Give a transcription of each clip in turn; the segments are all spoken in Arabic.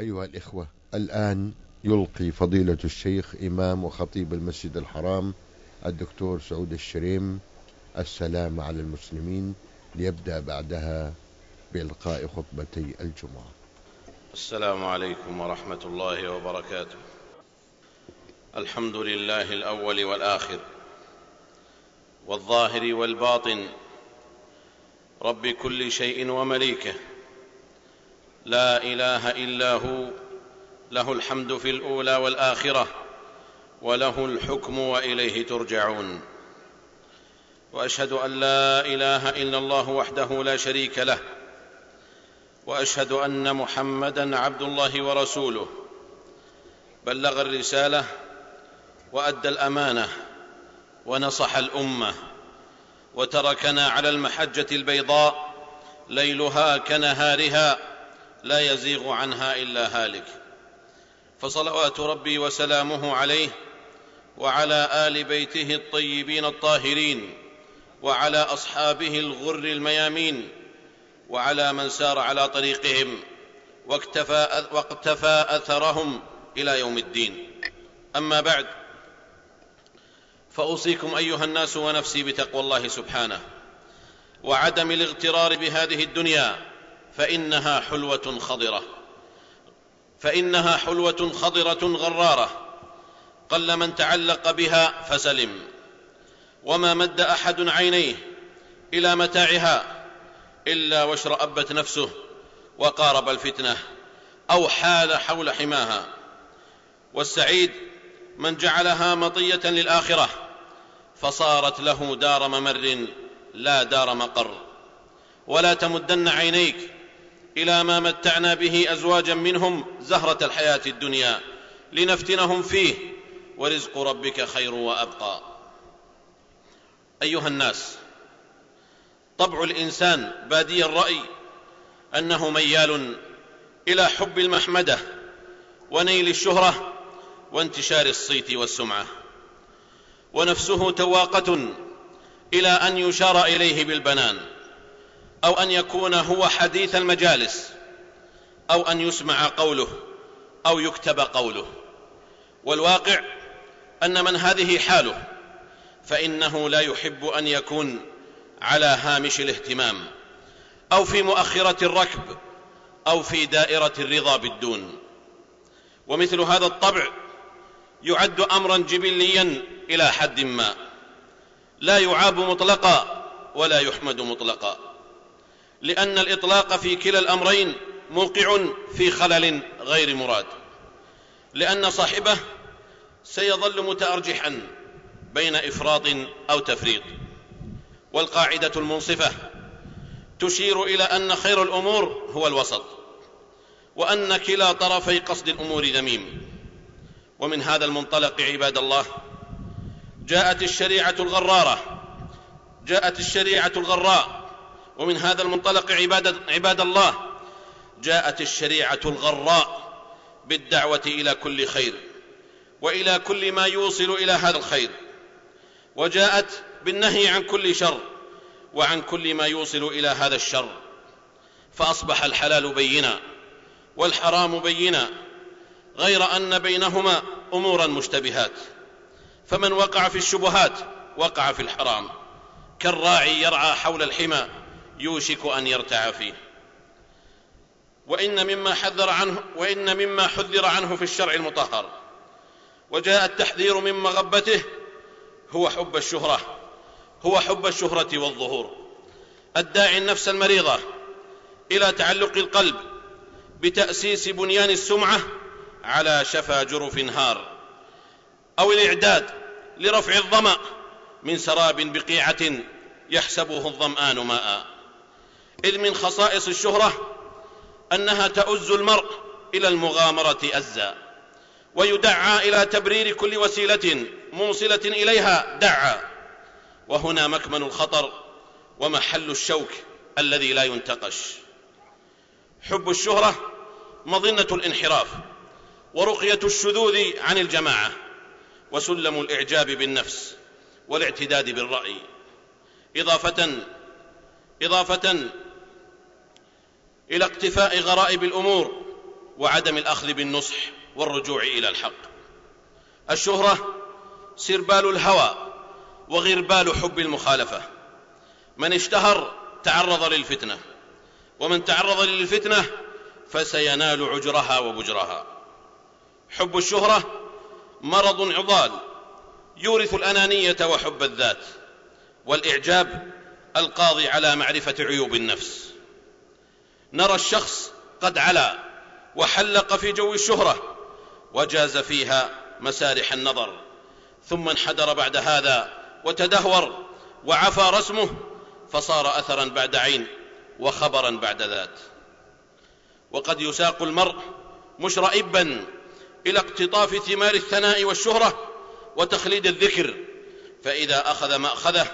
أيها الإخوة الآن يلقي فضيلة الشيخ إمام وخطيب المسجد الحرام الدكتور سعود الشريم السلام على المسلمين ليبدأ بعدها بإلقاء خطبتي الجمعة. السلام عليكم ورحمة الله وبركاته. الحمد لله الأول والآخر والظاهر والباطن رب كل شيء ومليكه لا إله إلا هو له الحمد في الأولى والآخرة وله الحكم وإليه ترجعون. وأشهد أن لا إله إلا الله وحده لا شريك له وأشهد أن محمدا عبد الله ورسوله. بلغ الرسالة وأدى الأمانة ونصح الأمة وتركنا على المحجة البيضاء ليلها كنهارها. لا يزيغ عنها إلا هالك. فصلوات ربي وسلامه عليه وعلى آل بيته الطيبين الطاهرين وعلى أصحابه الغر الميامين وعلى من سار على طريقهم واكتفى, واقتفى أثرهم إلى يوم الدين. أما بعد فأوصيكم أيها الناس ونفسي بتقوى الله سبحانه وعدم الاغترار بهذه الدنيا فإنها حلوة خضرة. فإنها حلوة خضرة غرارة. قل من تعلق بها فسلم. وما مد أحد عينيه إلى متاعها إلا واشرأبت نفسه وقارب الفتنة أو حال حول حماها. والسعيد من جعلها مطية للآخرة فصارت له دار ممر لا دار مقر. ولا تمدن عينيك إلى ما متعنا به أزواجا منهم زهرة الحياة الدنيا لنفتنهم فيه ورزق ربك خير وأبقى. أيها الناس طبع الإنسان بادي الرأي أنه ميال إلى حب المحمدة ونيل الشهرة وانتشار الصيت والسمعة. ونفسه تواقة إلى أن يشار إليه بالبنان. أو أن يكون هو حديث المجالس أو أن يسمع قوله أو يكتب قوله. والواقع أن من هذه حاله فإنه لا يحب أن يكون على هامش الاهتمام أو في مؤخرة الركب أو في دائرة الرضا بالدون. ومثل هذا الطبع يعد امرا جبليا إلى حد ما لا يعاب مطلقا ولا يحمد مطلقا. لأن الإطلاق في كلا الأمرين موقع في خلل غير مراد. لأن صاحبه سيظل متارجحا بين إفراط أو تفريط. والقاعدة المنصفة تشير إلى أن خير الأمور هو الوسط وأن كلا طرفي قصد الأمور ذميم. ومن هذا المنطلق عباد الله جاءت الشريعة الغرارة جاءت الشريعة الغراء ومن هذا المنطلق عباد, الله جاءت الشريعة الغراء بالدعوة إلى كل خير وإلى كل ما يوصل إلى هذا الخير وجاءت بالنهي عن كل شر وعن كل ما يوصل إلى هذا الشر فأصبح الحلال بينا والحرام بينا غير أن بينهما امورا مشتبهات فمن وقع في الشبهات وقع في الحرام كالراعي يرعى حول الحمى يوشك أن يرتع فيه. وإن مما حذر عنه وإن مما حذر عنه في الشرع المطهر. وجاء التحذير من مغبته هو حب الشهرة هو حب الشهرة والظهور. الداعي النفس المريضة إلى تعلق القلب بتأسيس بنيان السمعة على شفا جرف هار أو الإعداد لرفع الظمأ من سراب بقيعة يحسبه الظمآن ماء. إذ من خصائص الشهرة أنها تؤز المرء إلى المغامرة أزا ويدعى إلى تبرير كل وسيلة موصلة إليها دعا وهنا مكمن الخطر ومحل الشوك الذي لا ينتقش. حب الشهرة مظنة الانحراف ورقية الشذوذ عن الجماعة وسلم الإعجاب بالنفس والاعتداد بالرأي. إضافة إضافة إلى اقتفاء غرائب الأمور وعدم الأخذ بالنصح والرجوع إلى الحق. الشهرة سربال الهوى وغربال حب المخالفة. من اشتهر تعرض للفتنة ومن تعرض للفتنة فسينال عجرها وبجرها. حب الشهرة مرض عضال يورث الأنانية وحب الذات والإعجاب القاضي على معرفة عيوب النفس. نرى الشخص قد علا وحلق في جو الشهرة وجاز فيها مسارح النظر ثم انحدر بعد هذا وتدهور وعفى رسمه فصار اثرا بعد عين وخبرا بعد ذات. وقد يساق المرء مشرئبا إلى اقتطاف ثمار الثناء والشهرة وتخليد الذكر فإذا أخذ مأخذه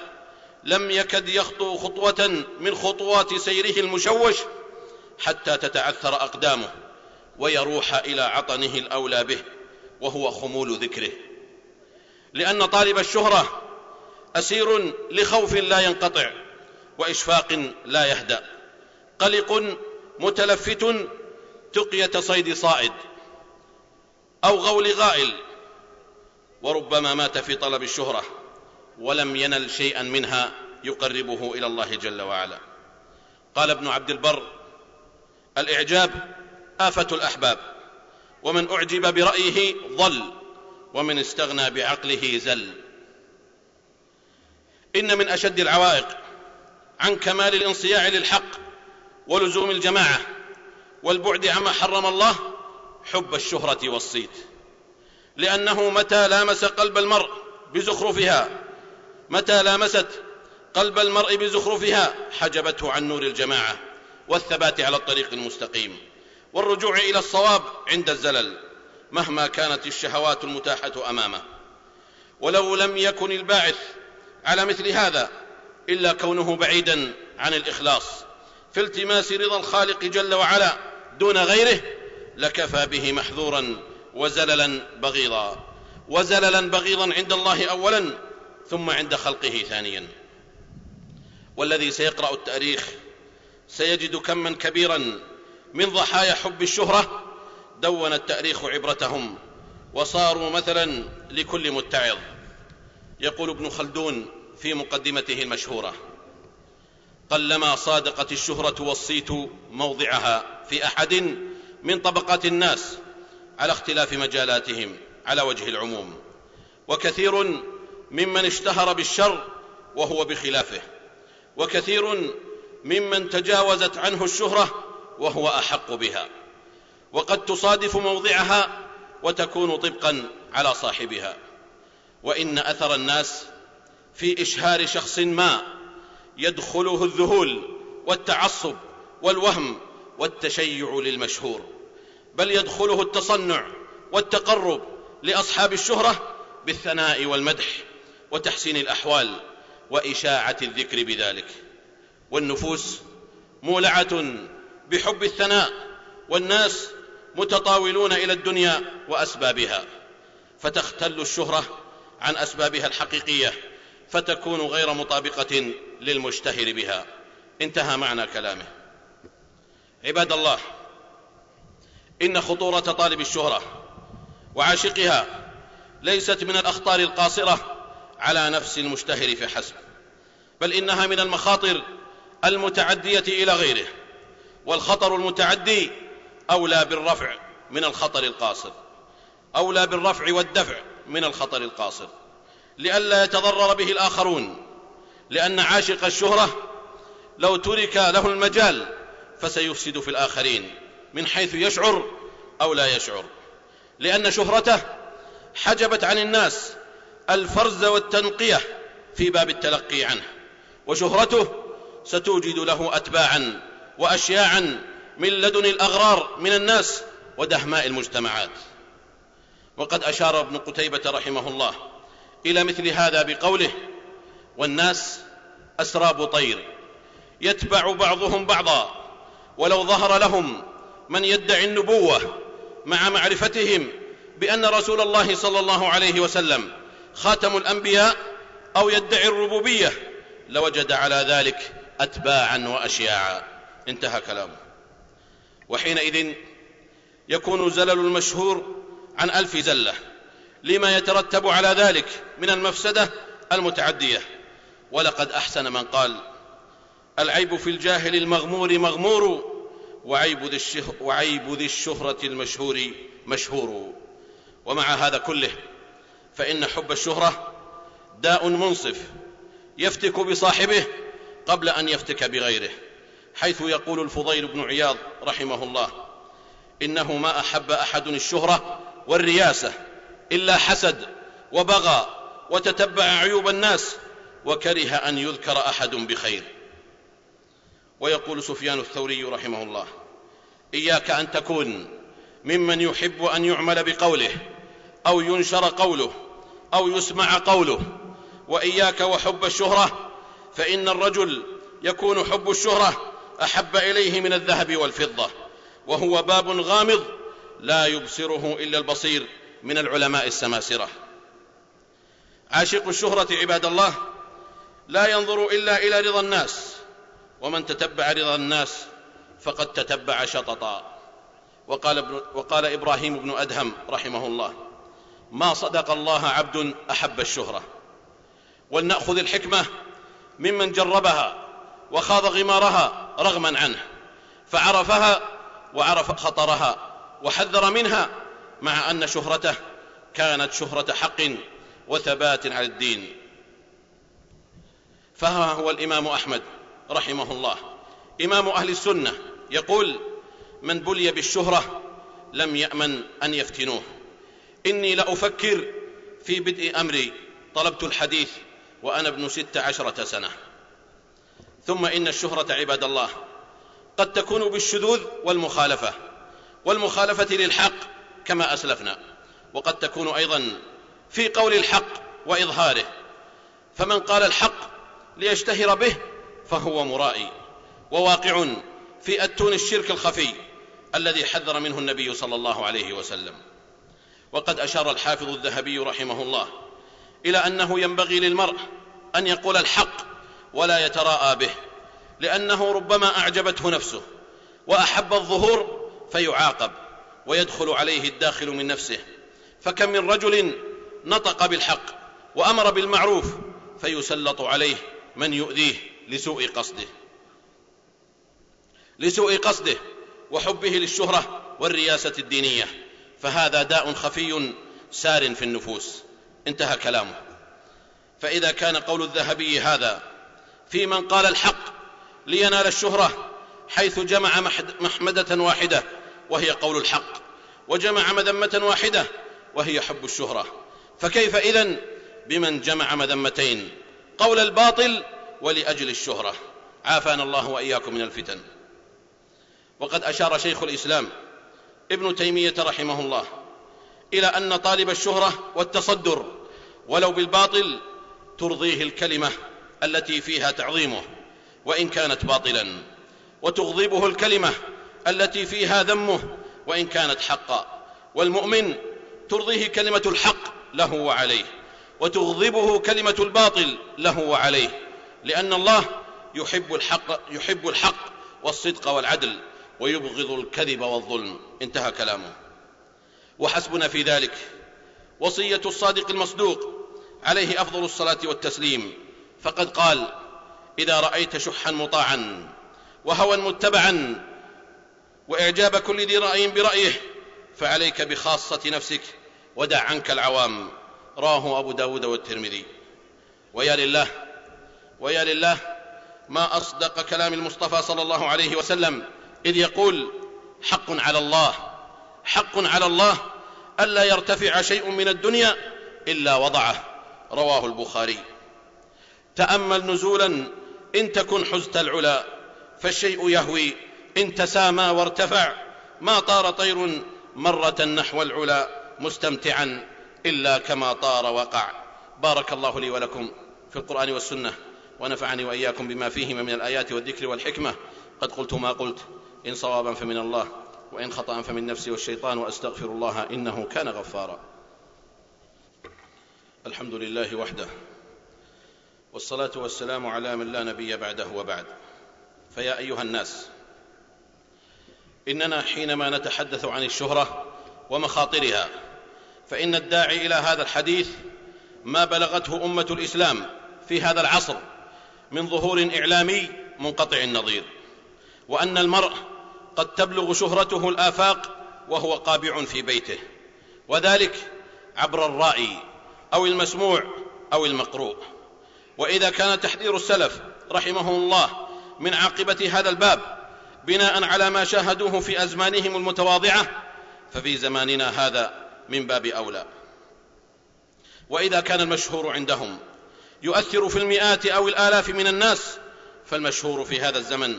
لم يكد يخطو خطوة من خطوات سيره المشوش حتى تتعثر أقدامه ويروح إلى عطنه الأولى به وهو خمول ذكره. لأن طالب الشهرة أسير لخوف لا ينقطع وإشفاق لا يهدأ. قلق متلفت تقية صيد صائد أو غول غائل. وربما مات في طلب الشهرة ولم ينل شيئا منها يقربه إلى الله جل وعلا. قال ابن عبد البر الإعجاب آفة الأحباب ومن أعجب برأيه ضل ومن استغنى بعقله زل. إن من أشد العوائق عن كمال الانصياع للحق ولزوم الجماعة والبعد عما حرم الله حب الشهرة والصيت. لأنه متى لامس قلب المرء بزخرفها متى لامست قلب المرء بزخرفها حجبته عن نور الجماعة. والثبات على الطريق المستقيم والرجوع إلى الصواب عند الزلل مهما كانت الشهوات المتاحة أمامه. ولو لم يكن الباعث على مثل هذا إلا كونه بعيدا عن الإخلاص في التماس رضا الخالق جل وعلا دون غيره لكفى به محذورا وزللا بغيضا وزللا بغيضا عند الله اولا ثم عند خلقه ثانيا. والذي سيقرأ التاريخ سيجد كما كبيرا من ضحايا حب الشهرة دون التأريخ عبرتهم وصاروا مثلا لكل متعظ. يقول ابن خلدون في مقدمته المشهورة قلما صادقت الشهرة والصيت موضعها في أحد من طبقات الناس على اختلاف مجالاتهم على وجه العموم وكثير ممن اشتهر بالشر وهو بخلافه وكثير ممن تجاوزت عنه الشهرة وهو أحق بها. وقد تصادف موضعها وتكون طبقا على صاحبها. وإن أثر الناس في إشهار شخص ما يدخله الذهول والتعصب والوهم والتشيع للمشهور. بل يدخله التصنع والتقرب لأصحاب الشهرة بالثناء والمدح وتحسين الأحوال وإشاعة الذكر بذلك. والنفوس مولعة بحب الثناء والناس متطاولون إلى الدنيا وأسبابها. فتختل الشهرة عن أسبابها الحقيقية فتكون غير مطابقة للمشتهر بها. انتهى معنى كلامه. عباد الله إن خطورة طالب الشهرة وعاشقها ليست من الأخطار القاصرة على نفس المشتهر فحسب بل إنها من المخاطر المتعدية إلى غيره والخطر المتعدي أولى بالرفع من الخطر القاصر أولى بالرفع والدفع من الخطر القاصر. لئلا يتضرر به الآخرون لأن عاشق الشهرة لو ترك له المجال فسيفسد في الآخرين من حيث يشعر أو لا يشعر. لأن شهرته حجبت عن الناس الفرز والتنقية في باب التلقي عنه وشهرته ستوجد له اتباعا واشياعا من لدن الأغرار من الناس ودهماء المجتمعات. وقد أشار ابن قتيبة رحمه الله إلى مثل هذا بقوله والناس أسراب طير يتبع بعضهم بعضا ولو ظهر لهم من يدعي النبوة مع معرفتهم بأن رسول الله صلى الله عليه وسلم خاتم الأنبياء أو يدعي الربوبية لوجد على ذلك اتباعا واشياعا. انتهى كلامه. وحينئذ يكون زلل المشهور عن ألف زلة لما يترتب على ذلك من المفسدة المتعدية. ولقد أحسن من قال العيب في الجاهل المغمور مغمور وعيب ذي, وعيب ذي الشهرة المشهور مشهور. ومع هذا كله فإن حب الشهرة داء منصف يفتك بصاحبه قبل أن يفتك بغيره حيث يقول الفضيل بن عياض رحمه الله إنه ما أحب أحد الشهرة والرياسة إلا حسد وبغى وتتبع عيوب الناس وكره أن يذكر أحد بخير. ويقول سفيان الثوري رحمه الله إياك أن تكون ممن يحب أن يعمل بقوله أو ينشر قوله أو يسمع قوله وإياك وحب الشهرة فإن الرجل يكون حب الشهرة أحب إليه من الذهب والفضة وهو باب غامض لا يبصره إلا البصير من العلماء السماسرة. عاشق الشهرة عباد الله لا ينظر إلا إلى رضا الناس ومن تتبع رضا الناس فقد تتبع شططا. وقال, وقال إبراهيم بن أدهم رحمه الله ما صدق الله عبد أحب الشهرة ولنأخذ الحكمة ممن جربها وخاض غمارها رغما عنه فعرفها وعرف خطرها وحذر منها مع أن شهرته كانت شهرة حق وثبات على الدين. فها هو الإمام أحمد رحمه الله. إمام أهل السنة يقول من بلي بالشهرة لم يأمن أن يفتنوه. إني لأفكر في بدء أمري. طلبت الحديث وأنا ابن ست عشرة سنة. ثم إن الشهرة عباد الله. قد تكون بالشذوذ والمخالفة. والمخالفة للحق كما أسلفنا. وقد تكون أيضا في قول الحق وإظهاره. فمن قال الحق ليشتهر به فهو مرائي. وواقع في أتون الشرك الخفي الذي حذر منه النبي صلى الله عليه وسلم. وقد أشار الحافظ الذهبي رحمه الله إلى أنه ينبغي للمرء أن يقول الحق ولا يتراءى به لأنه ربما أعجبته نفسه وأحب الظهور فيعاقب ويدخل عليه الداخل من نفسه فكم من رجل نطق بالحق وأمر بالمعروف فيسلط عليه من يؤذيه لسوء قصده لسوء قصده وحبه للشهرة والرياسة الدينية فهذا داء خفي سار في النفوس. انتهى كلامه. فإذا كان قول الذهبي هذا في من قال الحق لينال الشهرة حيث جمع محمدة واحدة وهي قول الحق وجمع مذمة واحدة وهي حب الشهرة. فكيف إذن بمن جمع مذمتين؟ قول الباطل ولأجل الشهرة. عافانا الله وإياكم من الفتن. وقد أشار شيخ الإسلام ابن تيمية رحمه الله إلى أن طالب الشهرة والتصدر ولو بالباطل ترضيه الكلمة التي فيها تعظيمه وإن كانت باطلا وتغضبه الكلمة التي فيها ذمه وإن كانت حقا. والمؤمن ترضيه كلمة الحق له وعليه وتغضبه كلمة الباطل له وعليه لأن الله يحب الحق, يحب الحق والصدق والعدل ويبغض الكذب والظلم. انتهى كلامه. وحسبنا في ذلك. وصية الصادق المصدوق عليه أفضل الصلاة والتسليم. فقد قال إذا رأيت شحا مطاعا وهوى متبعا وإعجاب كل ذي رأي برأيه فعليك بخاصة نفسك ودع عنك العوام. راه أبو داود والترمذي. ويا لله ويا لله ما أصدق كلام المصطفى صلى الله عليه وسلم إذ يقول حق على الله حق على الله ألا يرتفع شيء من الدنيا إلا وضعه. رواه البخاري. تأمل نزولا إن تكن حزت العلا فالشيء يهوي. إن تسامى وارتفع ما طار طير مرة نحو العلا مستمتعا إلا كما طار وقع. بارك الله لي ولكم في القرآن والسنة ونفعني وإياكم بما فيهما من الآيات والذكر والحكمة. قد قلت ما قلت إن صوابا فمن الله. وإن خطأ فمن نفسي والشيطان وأستغفر الله إنه كان غفارا. الحمد لله وحده والصلاة والسلام على من لا نبي بعده وبعد. فيا أيها الناس إننا حينما نتحدث عن الشهرة ومخاطرها فإن الداعي إلى هذا الحديث ما بلغته أمة الإسلام في هذا العصر من ظهور إعلامي منقطع النظير وأن المرء قد تبلغ شهرته الآفاق وهو قابع في بيته. وذلك عبر الرائي أو المسموع أو المقروء. وإذا كان تحذير السلف رحمهم الله من عاقبة هذا الباب بناء على ما شاهدوه في أزمانهم المتواضعة ففي زماننا هذا من باب أولى. وإذا كان المشهور عندهم يؤثر في المئات أو الآلاف من الناس فالمشهور في هذا الزمن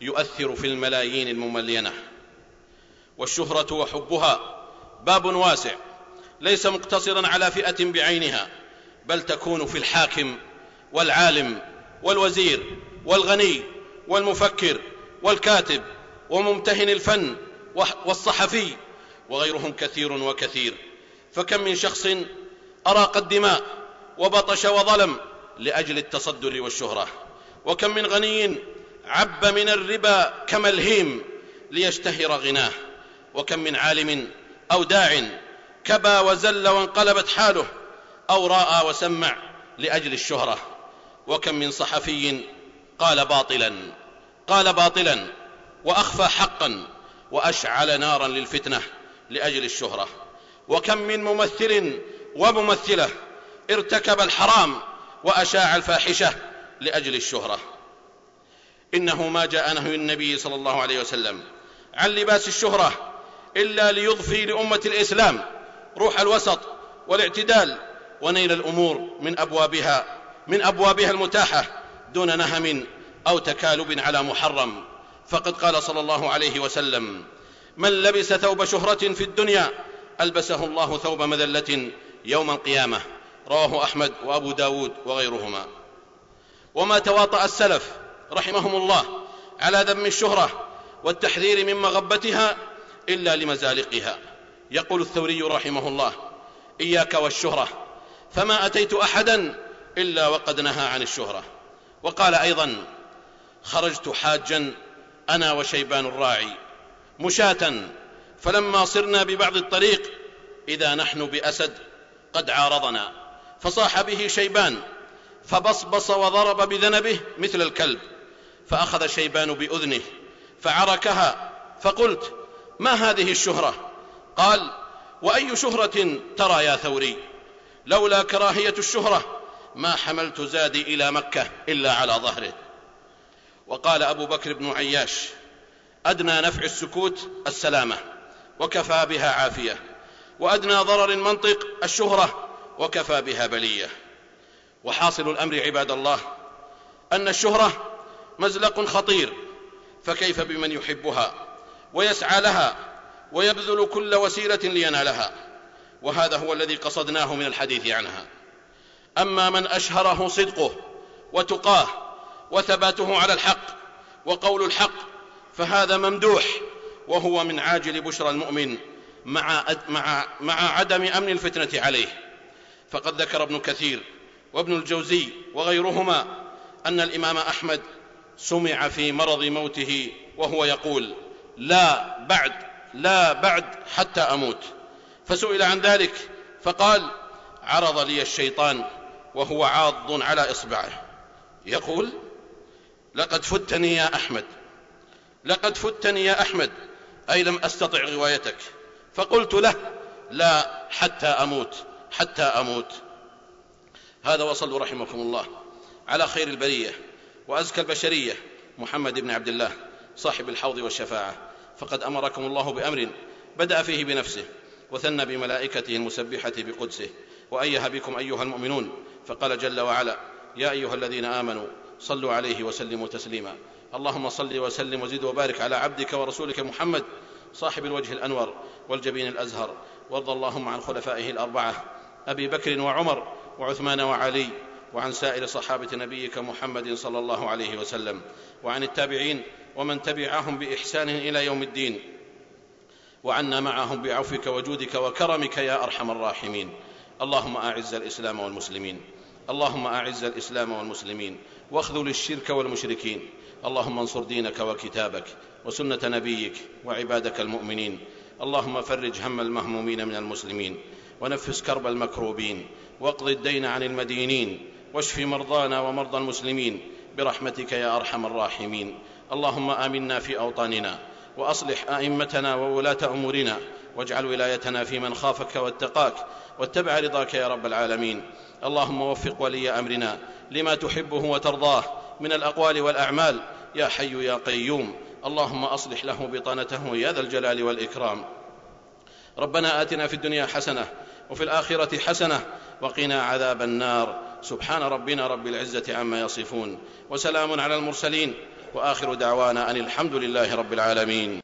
يؤثر في الملايين المملينة. والشهرة وحبها باب واسع ليس مقتصرا على فئة بعينها بل تكون في الحاكم والعالم والوزير والغني والمفكر والكاتب وممتهن الفن والصحفي وغيرهم كثير وكثير. فكم من شخص أراق الدماء وبطش وظلم لأجل التصدر والشهرة وكم من غني عب من الربا كملهيم ليشتهر غناه. وكم من عالم أو داع كبى وزل وانقلبت حاله أو راى وسمع لأجل الشهرة. وكم من صحفي قال باطلا قال باطلا وأخفى حقا وأشعل نارا للفتنة لأجل الشهرة. وكم من ممثل وممثلة ارتكب الحرام وأشاع الفاحشة لأجل الشهرة. إنه ما جاء نهي النبي صلى الله عليه وسلم. عن لباس الشهرة إلا ليضفي لأمة الإسلام روح الوسط والاعتدال ونيل الأمور من أبوابها من أبوابها المتاحة دون نهم أو تكالب على محرم. فقد قال صلى الله عليه وسلم من لبس ثوب شهرة في الدنيا ألبسه الله ثوب مذلة يوم القيامة. رواه أحمد وأبو داود وغيرهما. وما تواطأ السلف رحمهم الله على ذم الشهرة والتحذير من مغبتها إلا لمزالقها. يقول الثوري رحمه الله إياك والشهرة فما أتيت أحدا إلا وقد نهى عن الشهرة. وقال أيضا خرجت حاجا أنا وشيبان الراعي مشاة فلما صرنا ببعض الطريق إذا نحن بأسد قد عارضنا. فصاح به شيبان فبصبص وضرب بذنبه مثل الكلب. فأخذ شيبان بأذنه فعركها فقلت ما هذه الشهرة؟ قال وأي شهرة ترى يا ثوري؟ لولا كراهية الشهرة ما حملت زادي إلى مكة إلا على ظهره. وقال أبو بكر بن عياش أدنى نفع السكوت السلامة وكفى بها عافية وأدنى ضرر المنطق الشهرة وكفى بها بلية. وحاصل الأمر عباد الله أن الشهرة مزلق خطير فكيف بمن يحبها؟ ويسعى لها ويبذل كل وسيلة لينالها. وهذا هو الذي قصدناه من الحديث عنها. أما من أشهره صدقه وتقاه وثباته على الحق وقول الحق فهذا ممدوح وهو من عاجل بشرى المؤمن مع, مع, مع عدم أمن الفتنة عليه. فقد ذكر ابن كثير وابن الجوزي وغيرهما أن الإمام أحمد سمع في مرض موته وهو يقول لا بعد لا بعد حتى أموت. فسئل عن ذلك فقال عرض لي الشيطان وهو عاض على إصبعه. يقول لقد فتني يا أحمد لقد فتني يا أحمد أي لم أستطع غوايتك فقلت له لا حتى أموت حتى أموت. هذا وصلوا رحمكم الله على خير البرية. وأزكى البشرية محمد بن عبد الله صاحب الحوض والشفاعة. فقد أمركم الله بأمر بدأ فيه بنفسه وثنى بملائكته المسبحة بقدسه. وايه بكم أيها المؤمنون فقال جل وعلا يا أيها الذين آمنوا صلوا عليه وسلموا تسليما. اللهم صل وسلم وزد وبارك على عبدك ورسولك محمد صاحب الوجه الأنور والجبين الأزهر. وارض اللهم عن خلفائه الأربعة أبي بكر وعمر وعثمان وعلي وعن سائر صحابة نبيك محمد صلى الله عليه وسلم وعن التابعين ومن تبعهم بإحسان إلى يوم الدين. وعنا معهم بعفوك وجودك وكرمك يا أرحم الراحمين. اللهم أعز الإسلام والمسلمين. اللهم أعز الإسلام والمسلمين. واخذل الشرك والمشركين. اللهم انصر دينك وكتابك وسنة نبيك وعبادك المؤمنين. اللهم فرج هم المهمومين من المسلمين. ونفس كرب المكروبين. واقض الدين عن المدينين. واشف مرضانا ومرضى المسلمين برحمتك يا أرحم الراحمين. اللهم آمنا في أوطاننا وأصلح أئمتنا وولاة أمورنا واجعل ولايتنا في من خافك واتقاك واتبع رضاك يا رب العالمين. اللهم وفق ولي أمرنا لما تحبه وترضاه من الأقوال والأعمال. يا حي يا قيوم. اللهم أصلح له بطانته يا ذا الجلال والإكرام. ربنا آتنا في الدنيا حسنة وفي الآخرة حسنة وقنا عذاب النار. سبحان ربنا رب العزة عما يصفون وسلام على المرسلين وآخر دعوانا أن الحمد لله رب العالمين.